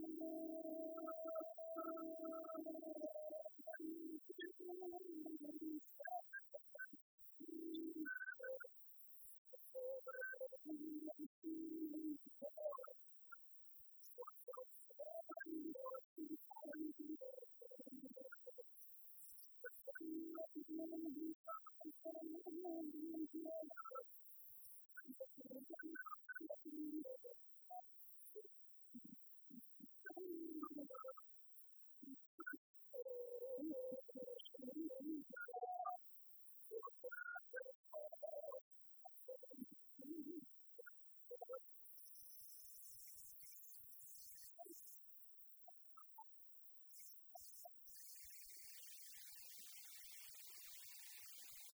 Thank you.